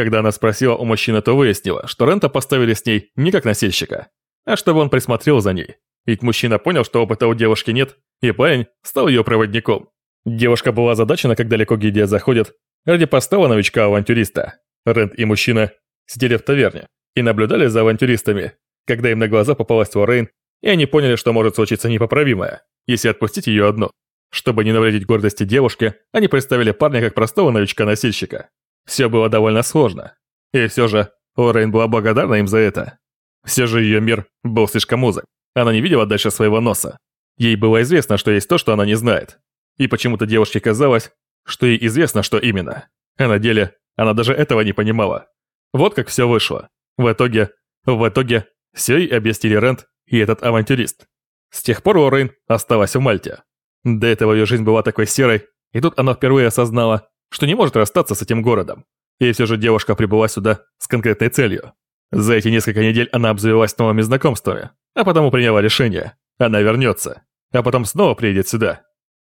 Когда она спросила у мужчины, то выяснила, что Рента поставили с ней не как носильщика, а чтобы он присмотрел за ней. Ведь мужчина понял, что опыта у девушки нет, и парень стал ее проводником. Девушка была озадачена, как далеко Гидия заходит, ради постава новичка-авантюриста. Рент и мужчина сидели в таверне и наблюдали за авантюристами, когда им на глаза попалась Лоррейн, и они поняли, что может случиться непоправимое, если отпустить ее одну. Чтобы не навредить гордости девушки, они представили парня как простого новичка-носильщика. Все было довольно сложно. И все же Лоррейн была благодарна им за это. Все же ее мир был слишком узок. Она не видела дальше своего носа. Ей было известно, что есть то, что она не знает. И почему-то девушке казалось, что ей известно, что именно. А на деле она даже этого не понимала. Вот как все вышло. В итоге, в итоге, все ей объяснили Рент и этот авантюрист. С тех пор Лоррейн осталась в Мальте. До этого ее жизнь была такой серой, и тут она впервые осознала, что не может расстаться с этим городом. И все же девушка прибыла сюда с конкретной целью. За эти несколько недель она обзавелась новыми знакомствами, а потом приняла решение. Она вернется, а потом снова приедет сюда.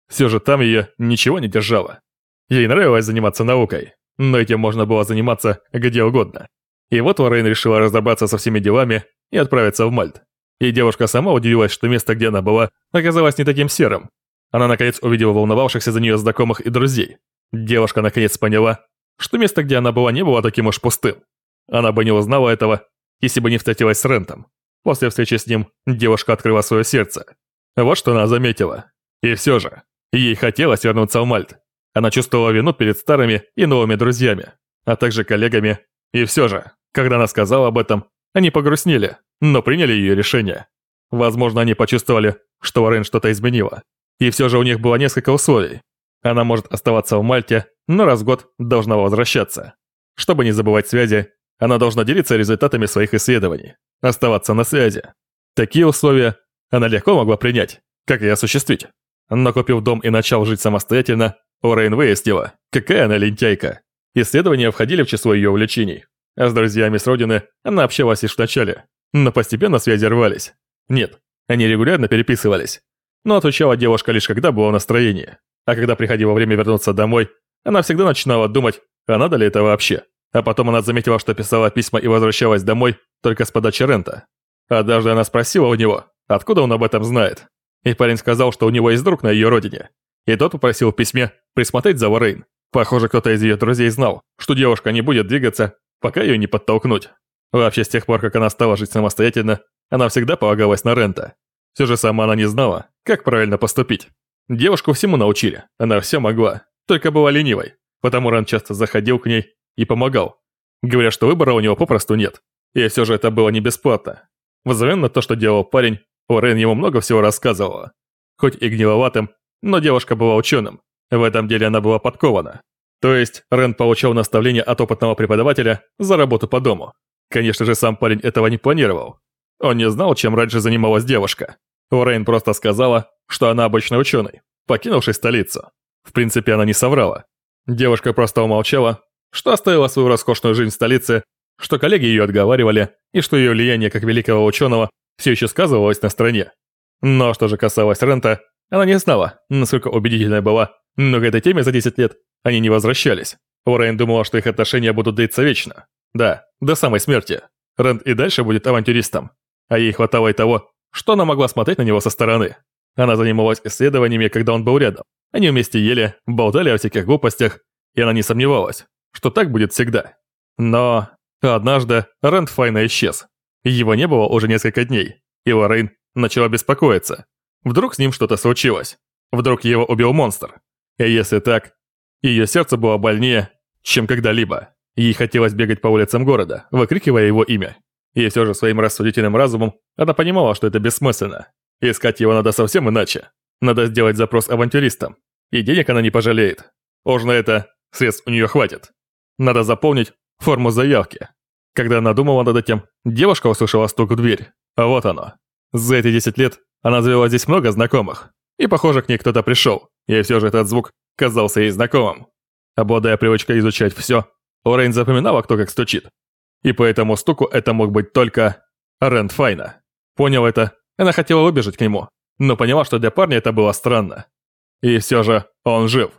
Все же там ее ничего не держало. Ей нравилось заниматься наукой, но этим можно было заниматься где угодно. И вот Лоррейн решила разобраться со всеми делами и отправиться в Мальт. И девушка сама удивилась, что место, где она была, оказалось не таким серым. Она наконец увидела волновавшихся за нее знакомых и друзей. Девушка наконец поняла, что место, где она была, не было таким уж пустым. Она бы не узнала этого, если бы не встретилась с Рентом. После встречи с ним девушка открыла свое сердце. Вот что она заметила. И все же, ей хотелось вернуться в Мальт. Она чувствовала вину перед старыми и новыми друзьями, а также коллегами. И все же, когда она сказала об этом, они погрустнели, но приняли ее решение. Возможно, они почувствовали, что Рен что-то изменила. И все же у них было несколько условий. Она может оставаться в Мальте, но раз в год должна возвращаться. Чтобы не забывать связи, она должна делиться результатами своих исследований, оставаться на связи. Такие условия она легко могла принять, как и осуществить. Но купив дом и начал жить самостоятельно, Орейн выяснила, какая она лентяйка. Исследования входили в число ее увлечений. А с друзьями с родины она общалась лишь вначале, но постепенно связи рвались. Нет, они регулярно переписывались. Но отвечала девушка лишь когда было настроение. А когда приходило время вернуться домой, она всегда начинала думать, а надо ли это вообще. А потом она заметила, что писала письма и возвращалась домой только с подачи Рента. Однажды она спросила у него, откуда он об этом знает. И парень сказал, что у него есть друг на ее родине. И тот попросил в письме присмотреть за Лоррейн. Похоже, кто-то из ее друзей знал, что девушка не будет двигаться, пока ее не подтолкнуть. Вообще, с тех пор, как она стала жить самостоятельно, она всегда полагалась на Рента. Все же сама она не знала, как правильно поступить. Девушку всему научили, она все могла, только была ленивой. Потому Рен часто заходил к ней и помогал, говоря, что выбора у него попросту нет. И все же это было не бесплатно. Взамен на то, что делал парень, Орен ему много всего рассказывала. Хоть и гниловатым, но девушка была ученым. В этом деле она была подкована. То есть Рен получал наставление от опытного преподавателя за работу по дому. Конечно же, сам парень этого не планировал. Он не знал, чем раньше занималась девушка. Орейн просто сказала, что она обычный ученый, покинувший столицу. В принципе, она не соврала. Девушка просто умолчала, что оставила свою роскошную жизнь в столице, что коллеги ее отговаривали, и что ее влияние как великого ученого все еще сказывалось на стране. Но что же касалось Рента, она не знала, насколько убедительной была, но к этой теме за 10 лет они не возвращались. Уоррен думала, что их отношения будут длиться вечно. Да, до самой смерти. Рент и дальше будет авантюристом. А ей хватало и того, что она могла смотреть на него со стороны. Она занималась исследованиями, когда он был рядом. Они вместе ели, болтали о всяких глупостях, и она не сомневалась, что так будет всегда. Но однажды Рэнд Файна исчез. Его не было уже несколько дней, и Лоррейн начала беспокоиться. Вдруг с ним что-то случилось. Вдруг его убил монстр. И если так, ее сердце было больнее, чем когда-либо. Ей хотелось бегать по улицам города, выкрикивая его имя. И все же своим рассудительным разумом она понимала, что это бессмысленно. Искать его надо совсем иначе. Надо сделать запрос авантюристам. И денег она не пожалеет. Уж на это средств у нее хватит. Надо заполнить форму заявки. Когда она думала над этим, девушка услышала стук в дверь. А вот оно. За эти 10 лет она завела здесь много знакомых. И похоже, к ней кто-то пришел. И все же этот звук казался ей знакомым. Обладая привычкой изучать все, Лорейн запоминала, кто как стучит. И по этому стуку это мог быть только Рэнд Файна. Понял это, она хотела выбежать к нему, но поняла, что для парня это было странно. И все же он жив.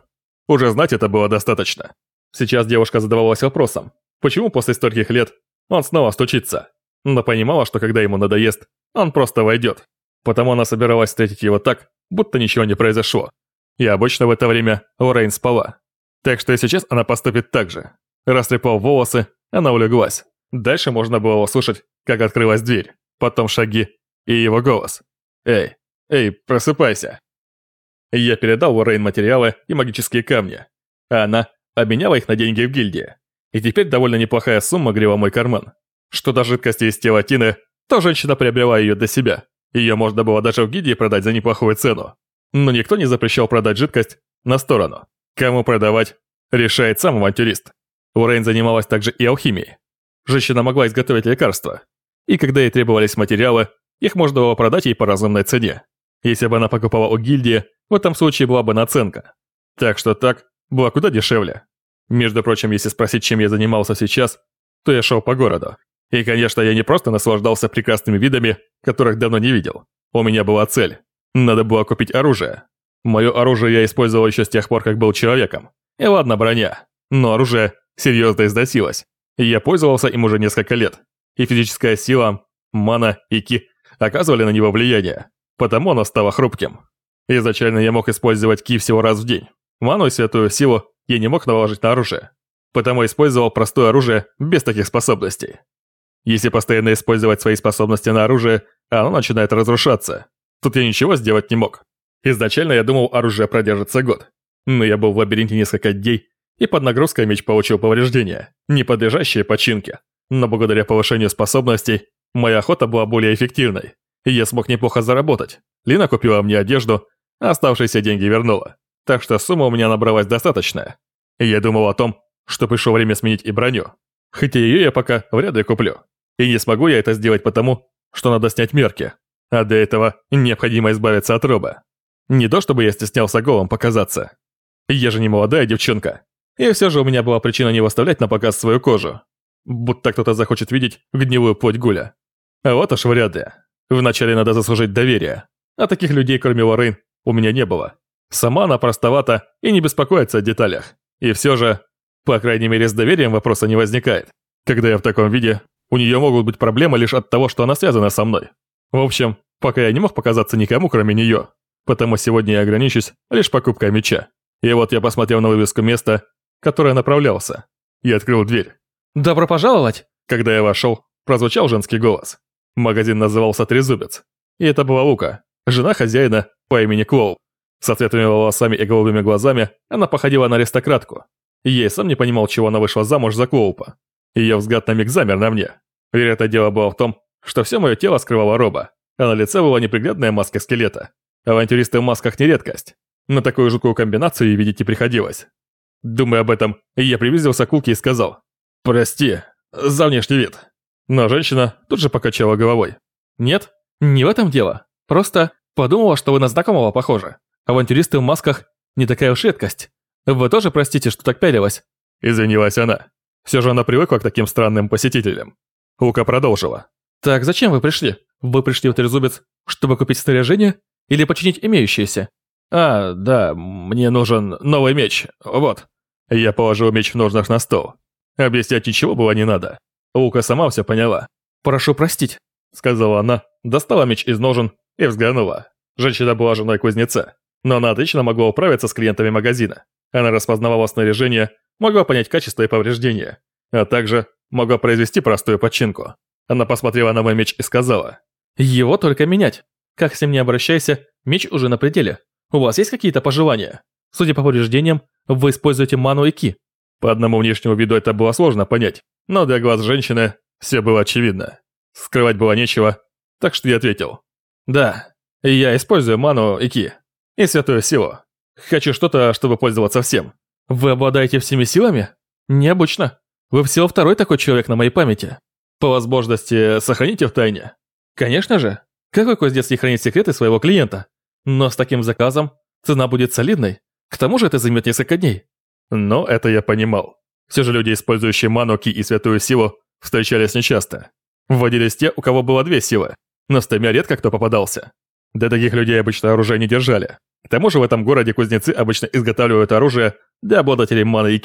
Уже знать это было достаточно. Сейчас девушка задавалась вопросом, почему после стольких лет он снова стучится. Но понимала, что когда ему надоест, он просто войдет. Потому она собиралась встретить его так, будто ничего не произошло. И обычно в это время Лоррейн спала. Так что и сейчас она поступит так же. Растрепав волосы, она улеглась. Дальше можно было услышать, как открылась дверь, потом шаги и его голос. «Эй, эй, просыпайся!» Я передал Лоррейн материалы и магические камни, а она обменяла их на деньги в гильдии. И теперь довольно неплохая сумма грела мой карман. Что до жидкости из тела Тины, то женщина приобрела ее для себя. Ее можно было даже в гильдии продать за неплохую цену. Но никто не запрещал продать жидкость на сторону. Кому продавать, решает сам авантюрист. Лоррейн занималась также и алхимией. Женщина могла изготовить лекарства. И когда ей требовались материалы, их можно было продать ей по разумной цене. Если бы она покупала у гильдии, в этом случае была бы наценка. Так что так было куда дешевле. Между прочим, если спросить, чем я занимался сейчас, то я шел по городу. И, конечно, я не просто наслаждался прекрасными видами, которых давно не видел. У меня была цель. Надо было купить оружие. Мое оружие я использовал еще с тех пор, как был человеком. И ладно, броня. Но оружие серьезно износилось. Я пользовался им уже несколько лет. И физическая сила, мана и ки оказывали на него влияние. Потому оно стало хрупким. Изначально я мог использовать ки всего раз в день. Ману и святую силу я не мог наложить на оружие. Потому использовал простое оружие без таких способностей. Если постоянно использовать свои способности на оружие, оно начинает разрушаться. Тут я ничего сделать не мог. Изначально я думал, оружие продержится год. Но я был в лабиринте несколько дней, и под нагрузкой меч получил повреждения, не подлежащие починке. Но благодаря повышению способностей, моя охота была более эффективной, и я смог неплохо заработать. Лина купила мне одежду, а оставшиеся деньги вернула. Так что сумма у меня набралась достаточная. И я думал о том, что пришло время сменить и броню. Хотя ее я пока вряд ли куплю. И не смогу я это сделать потому, что надо снять мерки. А для этого необходимо избавиться от роба. Не то чтобы я стеснялся голым показаться. Я же не молодая девчонка. И все же у меня была причина не выставлять на показ свою кожу. Будто кто-то захочет видеть гнилую плоть гуля. А вот уж вряд ли. Вначале надо заслужить доверие. А таких людей, кроме Лоррейн, у меня не было. Сама она простовата и не беспокоится о деталях. И все же, по крайней мере, с доверием вопроса не возникает. Когда я в таком виде, у нее могут быть проблемы лишь от того, что она связана со мной. В общем, пока я не мог показаться никому, кроме нее. Потому сегодня я ограничусь лишь покупкой меча. И вот я посмотрел на вывеску места, которое направлялся. И открыл дверь. «Добро пожаловать!» Когда я вошел, прозвучал женский голос. Магазин назывался «Трезубец». И это была Лука, жена хозяина по имени Клоу. Со светлыми волосами и голубыми глазами она походила на аристократку. И и сам не понимал, чего она вышла замуж за Клоупа. Ее взгляд на миг замер на мне. Вероятно, дело было в том, что все мое тело скрывало роба, а на лице была неприглядная маска скелета. Авантюристы в масках не редкость. На такую жуткую комбинацию видеть не приходилось. Думая об этом, я приблизился к Луке и сказал «Прости за внешний вид». Но женщина тут же покачала головой. «Нет, не в этом дело. Просто подумала, что вы на знакомого похожи. Авантюристы в масках не такая уж редкость. Вы тоже простите, что так пялилась?» Извинилась она. Все же она привыкла к таким странным посетителям. Лука продолжила. «Так зачем вы пришли? Вы пришли в Трезубец, чтобы купить снаряжение или починить имеющееся?» «А, да, мне нужен новый меч, вот». Я положил меч в ножнах на стол. Объяснять ничего было не надо. Лука сама все поняла. «Прошу простить», — сказала она, достала меч из ножен и взглянула. Женщина была женой кузнеца, но она отлично могла управиться с клиентами магазина. Она распознавала снаряжение, могла понять качество и повреждения, а также могла произвести простую починку. Она посмотрела на мой меч и сказала. «Его только менять. Как с ним не обращайся, меч уже на пределе. У вас есть какие-то пожелания? Судя по повреждениям, вы используете ману и ки». По одному внешнему виду это было сложно понять, но для глаз женщины все было очевидно. Скрывать было нечего, так что я ответил. «Да, я использую ману и ки. И святую силу. Хочу что-то, чтобы пользоваться всем». «Вы обладаете всеми силами? Необычно. Вы всего второй такой человек на моей памяти. По возможности, сохраните в тайне». «Конечно же. Какой кузнец не хранит секреты своего клиента? Но с таким заказом цена будет солидной. К тому же это займет несколько дней». Но это я понимал. Все же люди, использующие ману, ки и святую силу, встречались нечасто. Вводились те, у кого было две силы, но с тремя редко кто попадался. Для таких людей обычно оружие не держали. К тому же в этом городе кузнецы обычно изготавливают оружие для обладателей маны.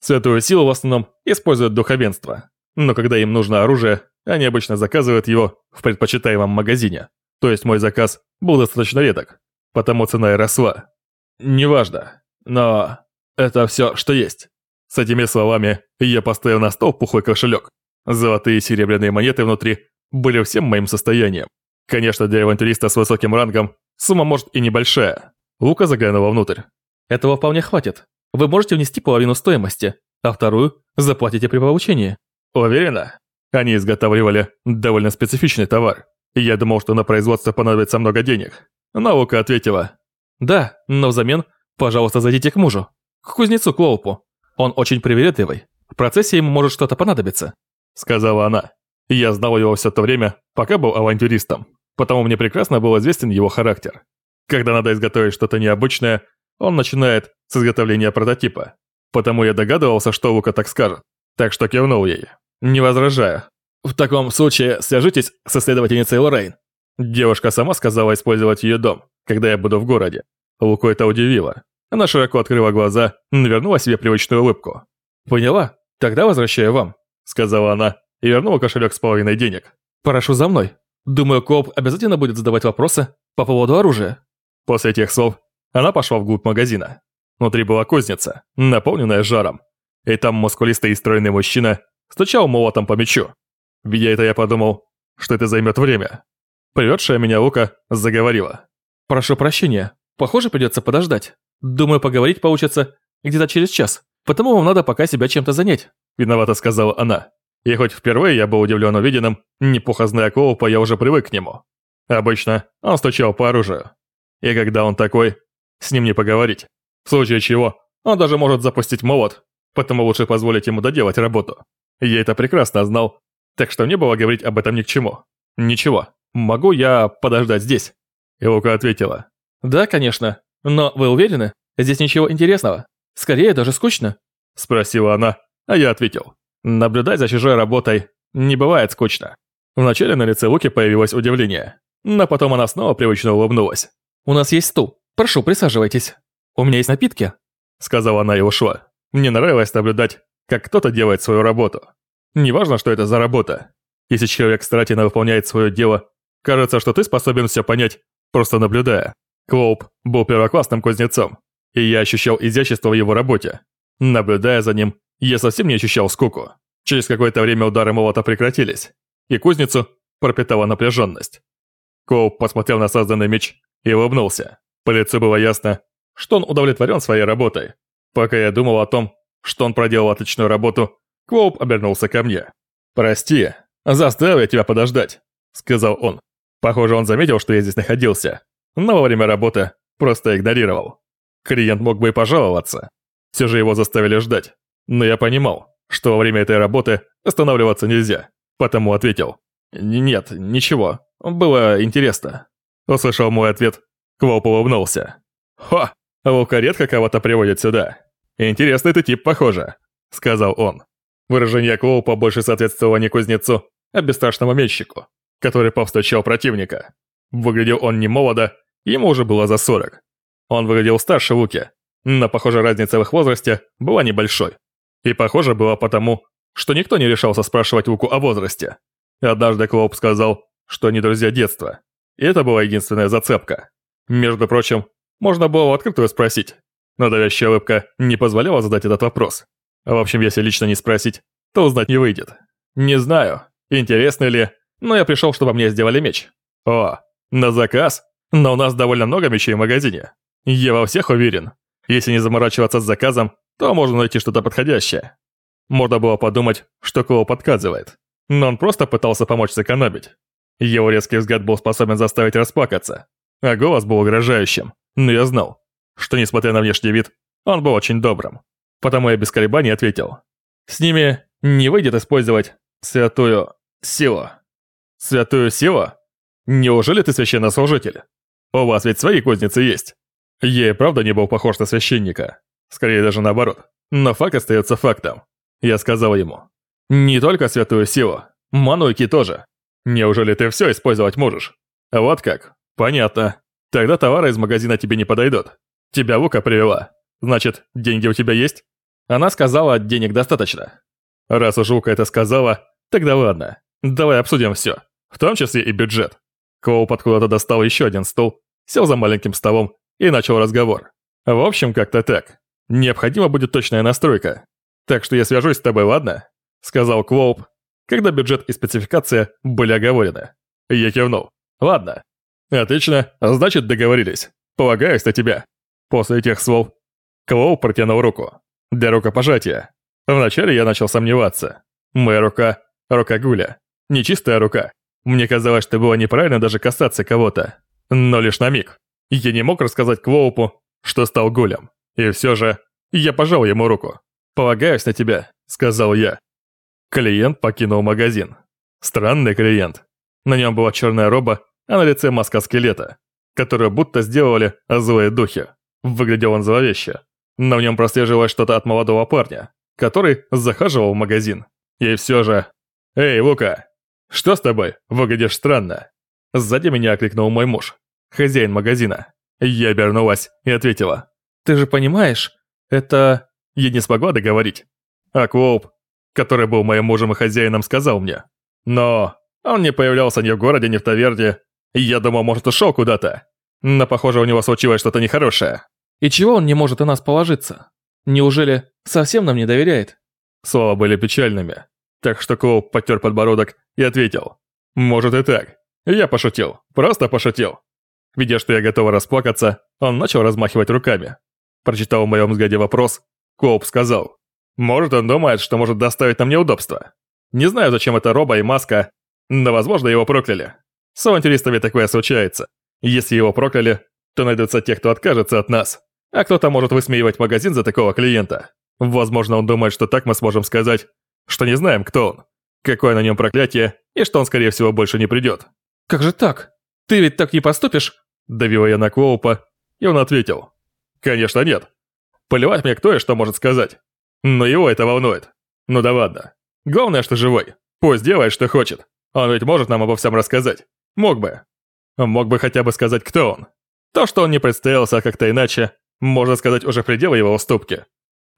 Святую силу в основном используют духовенство. Но когда им нужно оружие, они обычно заказывают его в предпочитаемом магазине. То есть мой заказ был достаточно редок, потому цена и росла. Неважно, но это все, что есть. С этими словами я поставил на стол пухлый кошелек. Золотые и серебряные монеты внутри были всем моим состоянием. Конечно, для авантюриста с высоким рангом сумма может и небольшая. Лука заглянула внутрь. Этого вполне хватит. Вы можете внести половину стоимости, а вторую заплатите при получении. Уверена? Они изготавливали довольно специфичный товар. Я думал, что на производство понадобится много денег. Но Лука ответила. Да, но взамен, пожалуйста, зайдите к мужу. К кузнецу Клоупу. Он очень привередливый. В процессе ему может что-то понадобиться. Сказала она. Я знал его все то время, пока был авантюристом. Потому мне прекрасно был известен его характер. Когда надо изготовить что-то необычное, он начинает с изготовления прототипа. Потому я догадывался, что Лука так скажет. Так что кивнул ей. Не возражаю. В таком случае свяжитесь с исследовательницей Лоррейн. Девушка сама сказала использовать ее дом, когда я буду в городе. Луку это удивило. Она широко открыла глаза, навернула себе привычную улыбку. «Поняла? Тогда возвращаю вам», — сказала она и вернула кошелек с половиной денег. «Прошу за мной. Думаю, Коп обязательно будет задавать вопросы по поводу оружия». После этих слов она пошла вглубь магазина. Внутри была кузница, наполненная жаром. И там мускулистый и стройный мужчина стучал молотом по мячу. Видя это, я подумал, что это займет время. Приведшая меня Лука заговорила. «Прошу прощения, похоже, придется подождать. Думаю, поговорить получится где-то через час, потому вам надо пока себя чем-то занять», виновато сказала она. И хоть впервые я был удивлен увиденным, неплохо зная Коупа, я уже привык к нему. Обычно он стучал по оружию. И когда он такой, с ним не поговорить. В случае чего, он даже может запустить молот, потому лучше позволить ему доделать работу. Я это прекрасно знал, так что не было говорить об этом ни к чему. Ничего, могу я подождать здесь? И ответила. Да, конечно, но вы уверены? Здесь ничего интересного. Скорее, даже скучно. Спросила она, а я ответил. Наблюдать за чужой работой не бывает скучно. Вначале на лице Луки появилось удивление, но потом она снова привычно улыбнулась. «У нас есть стул. Прошу, присаживайтесь. У меня есть напитки», — сказала она и ушла. Мне нравилось наблюдать, как кто-то делает свою работу. Неважно, что это за работа. Если человек старательно выполняет свое дело, кажется, что ты способен все понять, просто наблюдая. Клоуп был первоклассным кузнецом, и я ощущал изящество в его работе. Наблюдая за ним, я совсем не ощущал скуку. Через какое-то время удары молота прекратились, и кузницу пропитала напряженность. Клоуп посмотрел на созданный меч и улыбнулся. По лицу было ясно, что он удовлетворен своей работой. Пока я думал о том, что он проделал отличную работу, Клоуп обернулся ко мне. «Прости, заставил я тебя подождать», — сказал он. Похоже, он заметил, что я здесь находился, но во время работы просто игнорировал. Клиент мог бы и пожаловаться. Все же его заставили ждать. Но я понимал, что во время этой работы останавливаться нельзя, потому ответил. «Нет, ничего, было интересно». Услышал мой ответ, Квоп улыбнулся. «Хо, Лука редко кого-то приводит сюда. Интересный ты тип, похоже», — сказал он. Выражение Клоупа больше соответствовало не кузнецу, а бесстрашному мельщику, который повстречал противника. Выглядел он не молодо, ему уже было за 40. Он выглядел старше Луки, но, похоже, разница в их возрасте была небольшой. И похоже было потому, что никто не решался спрашивать Луку о возрасте. Однажды Клоуп сказал, что они друзья детства. И это была единственная зацепка. Между прочим, можно было в открытую спросить, но давящая улыбка не позволяла задать этот вопрос. В общем, если лично не спросить, то узнать не выйдет. Не знаю, интересно ли, но я пришел, чтобы мне сделали меч. О, на заказ? Но у нас довольно много мечей в магазине. Я во всех уверен. Если не заморачиваться с заказом, то можно найти что-то подходящее. Можно было подумать, что Клоу подказывает. Но он просто пытался помочь сэкономить. Его резкий взгляд был способен заставить расплакаться. А голос был угрожающим. Но я знал, что несмотря на внешний вид, он был очень добрым. Потому я без колебаний ответил. С ними не выйдет использовать святую силу. Святую силу? Неужели ты священнослужитель? У вас ведь свои кузницы есть. Я и правда не был похож на священника. Скорее даже наоборот. Но факт остается фактом. Я сказал ему. Не только святую силу, ману тоже. Неужели ты все использовать можешь? Вот как. Понятно. Тогда товары из магазина тебе не подойдут. Тебя Лука привела. Значит, деньги у тебя есть? Она сказала, денег достаточно. Раз уж Ука это сказала, тогда ладно. Давай обсудим все, в том числе и бюджет. Коуп откуда-то достал еще один стул, сел за маленьким столом и начал разговор. В общем, как-то так. Необходима будет точная настройка. Так что я свяжусь с тобой, ладно? Сказал Квоуп, когда бюджет и спецификация были оговорены. Я кивнул. Ладно. Отлично, значит договорились. Полагаюсь на тебя. После этих слов Квоуп протянул руку. Для рукопожатия. Вначале я начал сомневаться. Моя рука – рука Гуля. Нечистая рука. Мне казалось, что было неправильно даже касаться кого-то. Но лишь на миг. Я не мог рассказать Квоупу, что стал Гулем. И все же, я пожал ему руку. «Полагаюсь на тебя», – сказал я. Клиент покинул магазин. Странный клиент. На нем была черная роба, а на лице маска скелета, которую будто сделали злые духи. Выглядел он зловеще. В нем прослеживалось что-то от молодого парня, который захаживал в магазин. И все же... «Эй, Лука, что с тобой? Выглядишь странно». Сзади меня окликнул мой муж, хозяин магазина. Я обернулась и ответила. «Ты же понимаешь, это...» Я не смогла договорить. А Клоуп, который был моим мужем и хозяином, сказал мне. Но он не появлялся ни в городе, ни в таверне. Я думал, может, ушел куда-то. Но, похоже, у него случилось что-то нехорошее. И чего он не может на нас положиться? Неужели совсем нам не доверяет? Слова были печальными. Так что Клоуп потер подбородок и ответил. Может и так. Я пошутил. Просто пошутил. Видя, что я готова расплакаться, он начал размахивать руками. Прочитал в моем взгляде вопрос, Клоуп сказал. Может, он думает, что может доставить нам неудобства. Не знаю, зачем это роба и маска, но, возможно, его прокляли. С авантюристами такое случается. Если его прокляли, то найдутся те, кто откажется от нас. А кто-то может высмеивать магазин за такого клиента. Возможно, он думает, что так мы сможем сказать, что не знаем, кто он, какое на нем проклятие, и что он, скорее всего, больше не придет. «Как же так? Ты ведь так не поступишь?» Давила я на Квоупа, и он ответил. «Конечно нет. Поливать мне кто и что может сказать. Но его это волнует. Ну да ладно. Главное, что живой. Пусть делает, что хочет. Он ведь может нам обо всем рассказать. Мог бы. Мог бы хотя бы сказать, кто он. То, что он не представился как-то иначе, можно сказать, уже предел его уступки.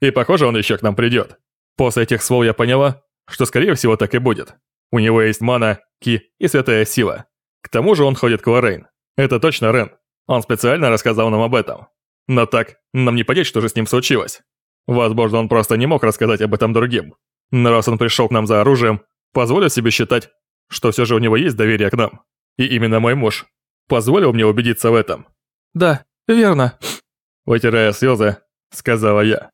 И похоже, он еще к нам придет. После этих слов я поняла, что скорее всего так и будет. У него есть мана, ки и святая сила. К тому же он ходит к Лоррейн. Это точно Рен. Он специально рассказал нам об этом. Но так, нам не понять, что же с ним случилось. Возможно, он просто не мог рассказать об этом другим. Но раз он пришел к нам за оружием, позволю себе считать, что все же у него есть доверие к нам. И именно мой муж позволил мне убедиться в этом. «Да, верно», — вытирая слезы, сказала я.